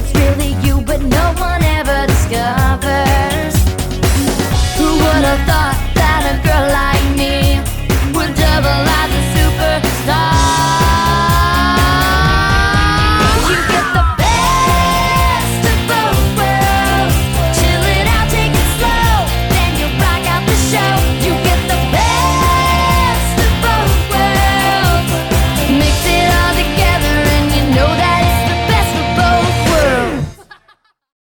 it's really you, but no one ever discovers. Who would have thought?